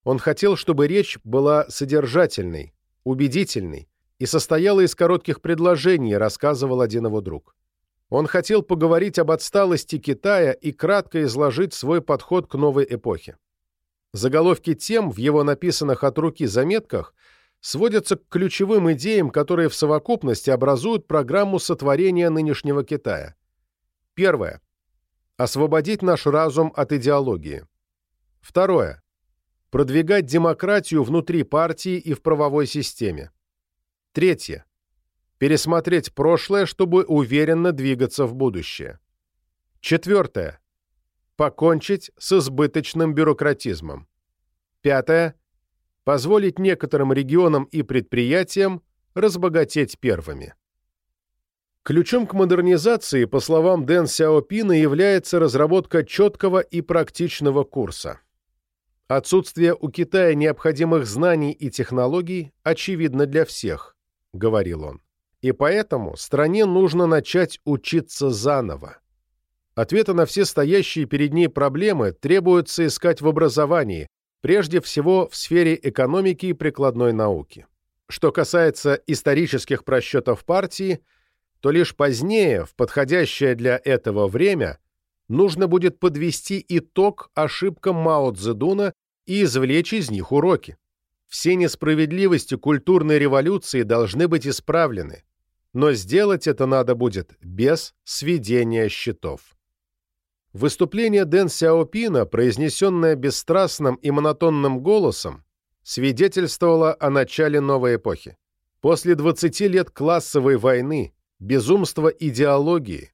Он хотел, чтобы речь была содержательной, убедительной и состояла из коротких предложений, рассказывал один его друг. Он хотел поговорить об отсталости Китая и кратко изложить свой подход к новой эпохе. Заголовки тем в его написанных от руки заметках сводятся к ключевым идеям, которые в совокупности образуют программу сотворения нынешнего Китая. Первое. Освободить наш разум от идеологии. Второе. Продвигать демократию внутри партии и в правовой системе. Третье. Пересмотреть прошлое, чтобы уверенно двигаться в будущее. Четвертое. Покончить с избыточным бюрократизмом. Пятое. Позволить некоторым регионам и предприятиям разбогатеть первыми. Ключом к модернизации, по словам Дэн Сяопина, является разработка четкого и практичного курса. Отсутствие у Китая необходимых знаний и технологий очевидно для всех, говорил он. И поэтому стране нужно начать учиться заново. Ответы на все стоящие перед ней проблемы требуется искать в образовании, прежде всего в сфере экономики и прикладной науки. Что касается исторических просчетов партии, то лишь позднее, в подходящее для этого время, нужно будет подвести итог ошибкам Мао Цзэдуна и извлечь из них уроки. Все несправедливости культурной революции должны быть исправлены, но сделать это надо будет без сведения счетов. Выступление Дэн Сяопина, произнесенное бесстрастным и монотонным голосом, свидетельствовало о начале новой эпохи. После 20 лет классовой войны, безумства идеологии,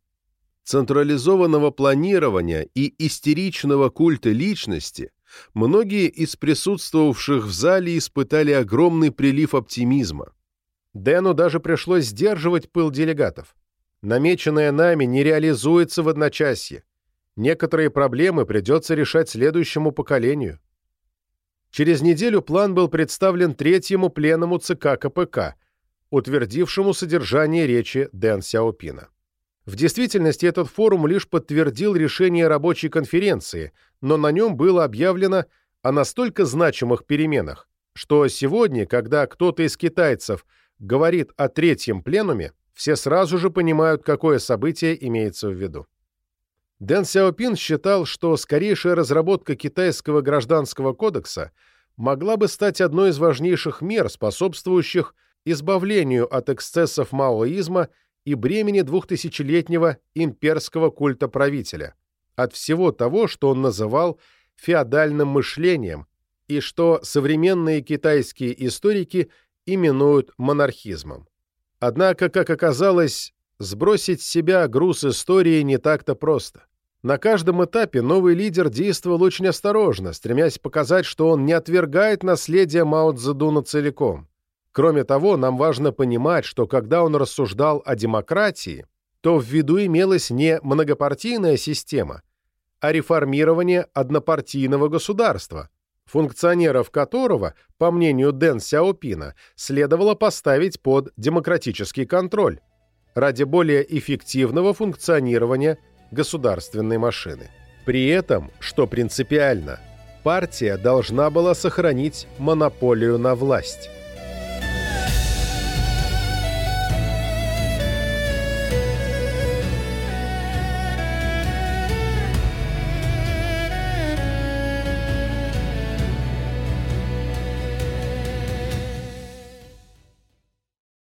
централизованного планирования и истеричного культа личности, многие из присутствовавших в зале испытали огромный прилив оптимизма. Дэну даже пришлось сдерживать пыл делегатов. Намеченное нами не реализуется в одночасье. Некоторые проблемы придется решать следующему поколению. Через неделю план был представлен третьему пленному ЦК КПК, утвердившему содержание речи Дэн Сяопина. В действительности этот форум лишь подтвердил решение рабочей конференции, но на нем было объявлено о настолько значимых переменах, что сегодня, когда кто-то из китайцев говорит о третьем пленуме, все сразу же понимают, какое событие имеется в виду. Дэн Сяопин считал, что скорейшая разработка китайского гражданского кодекса могла бы стать одной из важнейших мер, способствующих избавлению от эксцессов маоизма и бремени двухтысячелетнего имперского культа правителя, от всего того, что он называл феодальным мышлением и что современные китайские историки именуют монархизмом. Однако, как оказалось, Сбросить с себя груз истории не так-то просто. На каждом этапе новый лидер действовал очень осторожно, стремясь показать, что он не отвергает наследие Мао Цзэдуна целиком. Кроме того, нам важно понимать, что когда он рассуждал о демократии, то в виду имелась не многопартийная система, а реформирование однопартийного государства, функционеров которого, по мнению Дэн Сяопина, следовало поставить под демократический контроль ради более эффективного функционирования государственной машины. При этом, что принципиально, партия должна была сохранить монополию на власть.